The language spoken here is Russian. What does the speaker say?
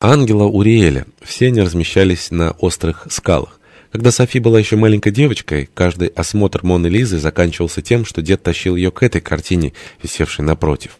ангела Уриэля. Все они размещались на острых скалах. Когда Софи была еще маленькой девочкой, каждый осмотр Моны Лизы заканчивался тем, что дед тащил ее к этой картине, висевшей напротив.